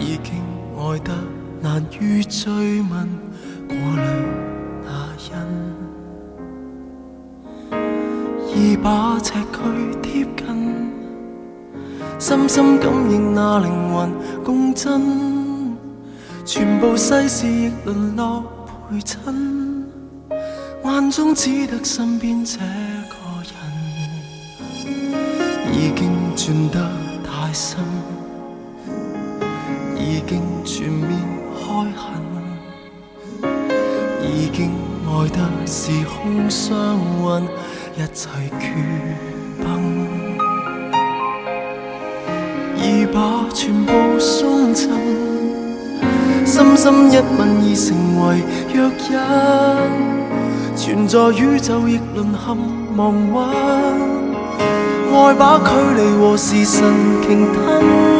已经爱得难于追问，过里那因，已把尺距贴近，深深感应那灵魂共振，全部世事亦沦落陪衬，眼中只得身边这个人，已经转得太深。已经全面开垦，已经爱得时空相混，一切决崩，已把全部送赠，深深一吻已成为烙印，存在宇宙亦沦陷亡魂，爱把距离和时辰轻吞。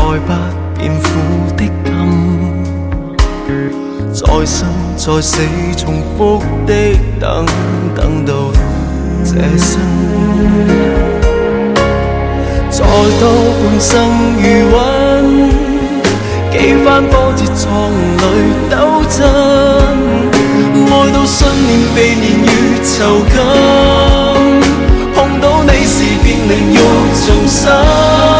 再不變苦的甘，在生在死，重複的等，等到這生。再多半生餘溫，幾番波折創淚抖震，愛到信念被年月囚禁，碰到你時便灵慾重生。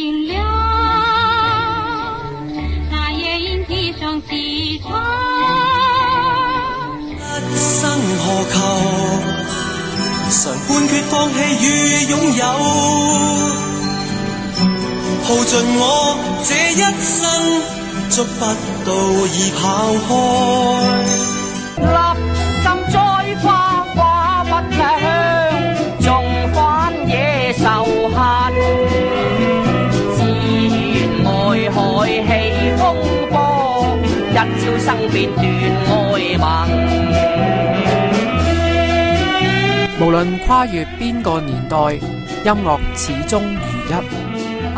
尽我这一生，捉不到已跑开。立心栽花花不香，种番野愁恨。自愿爱海起风波，一朝生别断爱盟。无论跨越边个年代，音乐始终如一。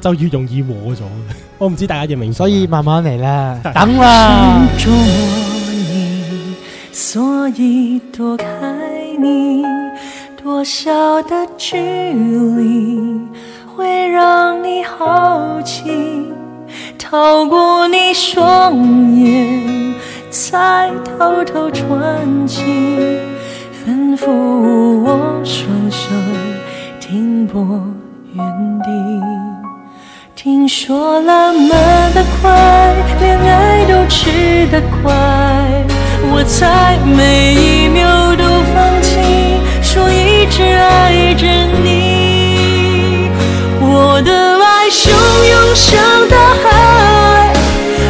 就越容易和咗 我唔知大家认唔明所以慢慢嚟啦 等啦所以躲开你多少的距离会让你好奇透过你双眼再偷偷穿起吩咐我双手停泊原地听说浪漫的快，恋爱都吃的快。我才每一秒都放弃，说一直爱着你。我的爱汹涌像大海，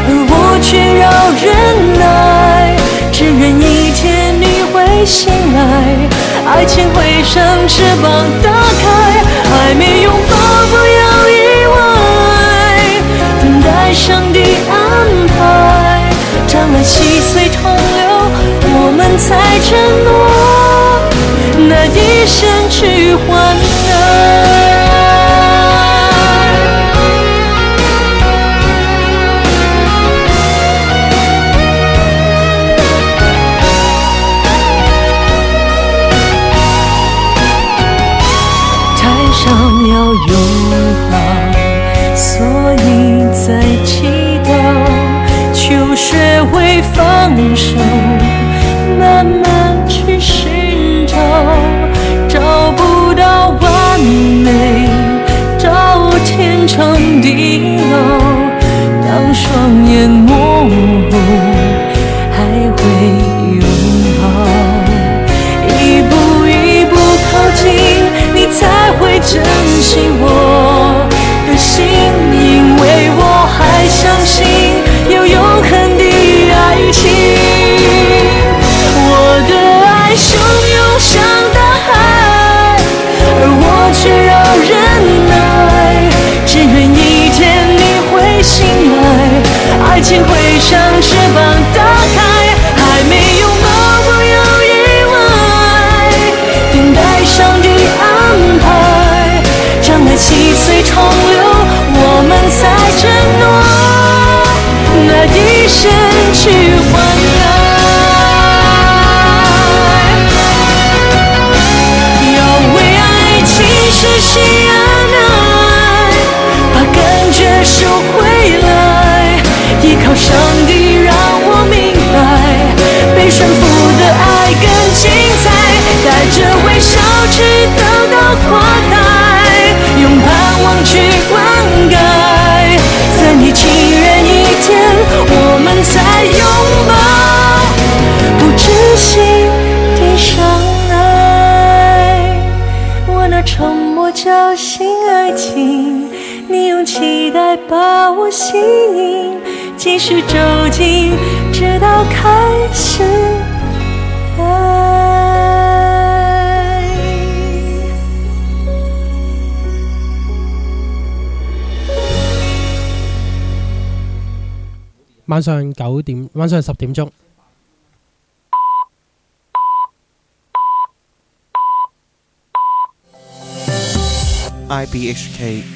而我却要忍耐。只愿一天你会醒来，爱情会像翅膀打开。还没拥抱，不要遗忘。上帝安排，长满细碎痛流，我们才承诺，那一生去换爱。台有。放手，慢慢去寻找，找不到完美，找天长地老。当双眼模糊，还会拥抱。一步一步靠近，你才会珍惜我的心，因为我还相信。忍耐，只愿一天你会醒来，爱情会像翅膀打开，还没有抱不要意外，等待上帝安排，让爱细水长流，我们在承诺那一些。晚上九点，晚上十点钟。i b h k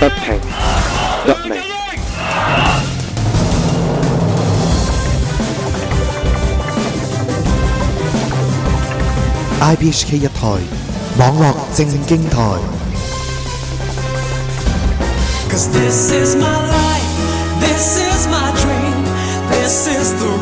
tất thành gặp này IBHK 一台網絡正經台。Cause this is my life, this is my dream, this is the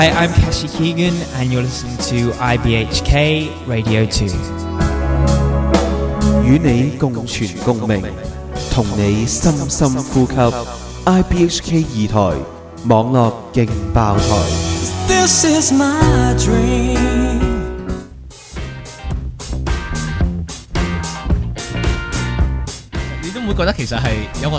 Hi, I'm Kashi Keegan, and you're listening to IBHK Radio 2. 與你共存共鳴，同你深深呼吸。IBHK 二台網絡勁爆台。This is my dream. không?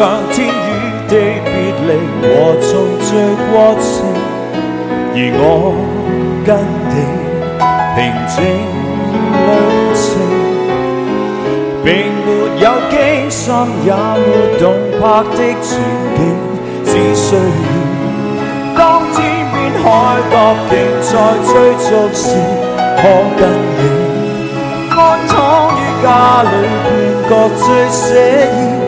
像天与地别离和重聚过程，而我跟你平静旅程，并没有惊心也没动魄的情景，只需要当天边海角仍在追逐时，可跟你安躺于家里，觉最写意。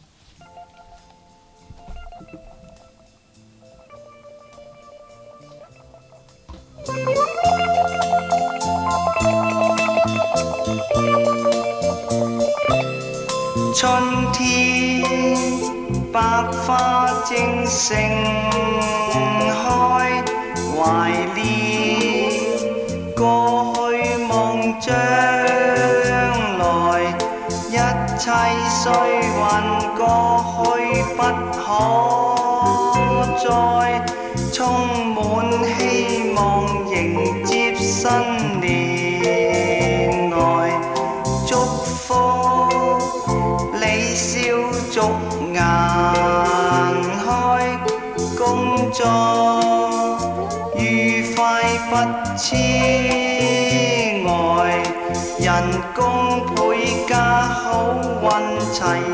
春天，百花正盛开，怀念过去，梦将来，一切虽幻，过去不可再。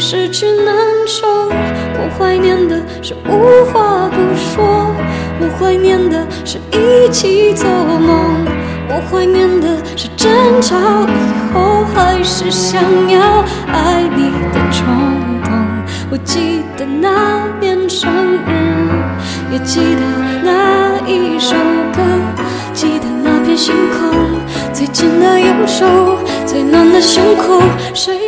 失去难受，我怀念的是无话不说，我怀念的是一起做梦，我怀念的是争吵以后还是想要爱你的冲动。我记得那年生日，也记得那一首歌，记得那片星空，最紧的右手，最暖的胸口，谁？